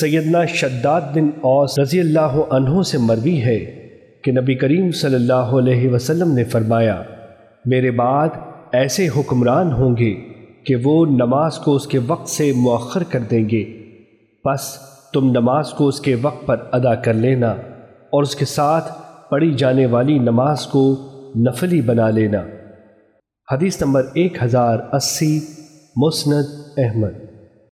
سیدنا شداد بن اوس رضی اللہ عنہ سے مروی ہے کہ نبی کریم صلی اللہ علیہ وسلم نے فرمایا، میرے بعد ایسے حکمران ہوں گے کہ وہ نماز کو اس کے وقت سے مؤخر کر دیں گے۔ بس تم نماز کو اس کے وقت پر ادا کر لینا اور اس کے ساتھ پڑھی جانے والی نماز کو نفلی بنا لینا۔ حدیث نمبر ایک ہزار اسی، مسند احمد۔